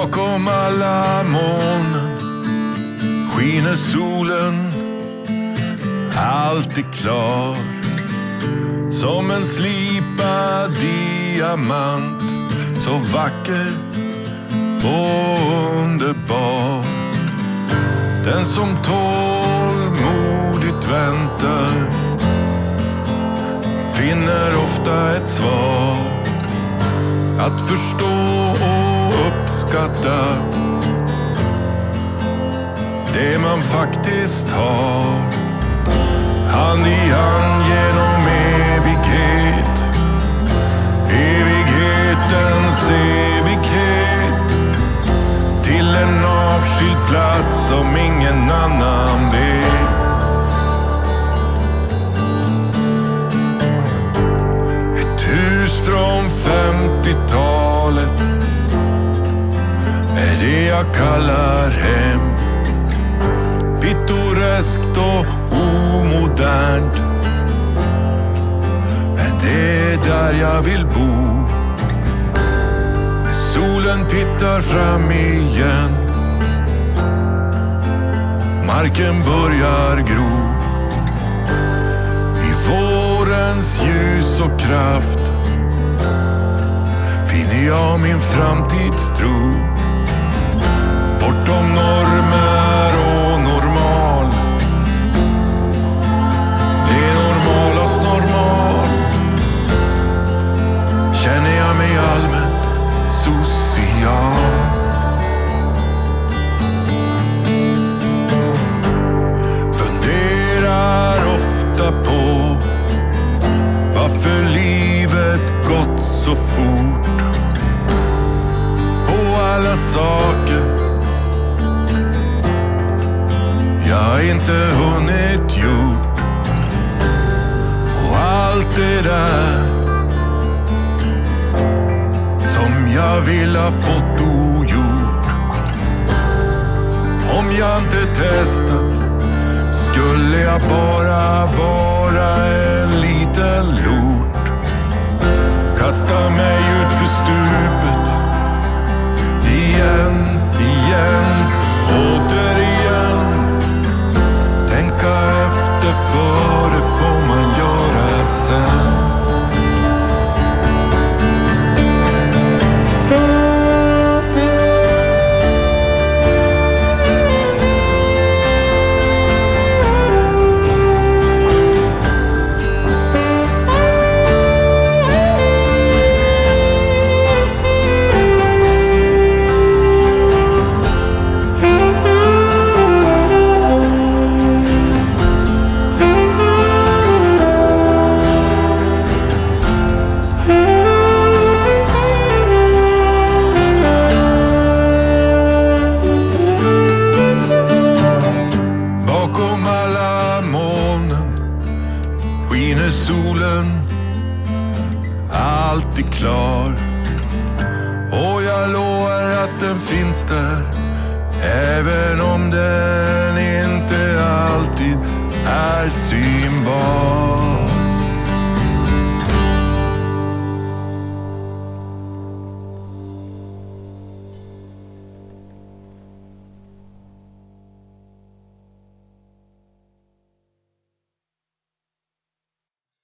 Bakom alla molnen skiner solen alltid klar. Som en slipad diamant, så vacker och underbar. Den som tålmodigt väntar finner ofta ett svar. Att förstå och uppskatta det man faktiskt har. Hand i hand genom evighet. Evighetens evighet. Till en avskild plats som ingen annan det jag kallar hem. Pittoreskt och omodernt. Men det är där jag vill bo. När solen tittar fram igen. Marken börjar gro. I vårens ljus och kraft finner jag min framtidstro. Saker jag inte hunnit gjort. Och allt det där som jag vill ha fått ogjort. Om jag inte testat skulle jag bara vara en liten lort. Kasta mig ut för stupet. Igen, skiner solen alltid klar. Och jag lovar att den finns där även om den inte alltid är synbar.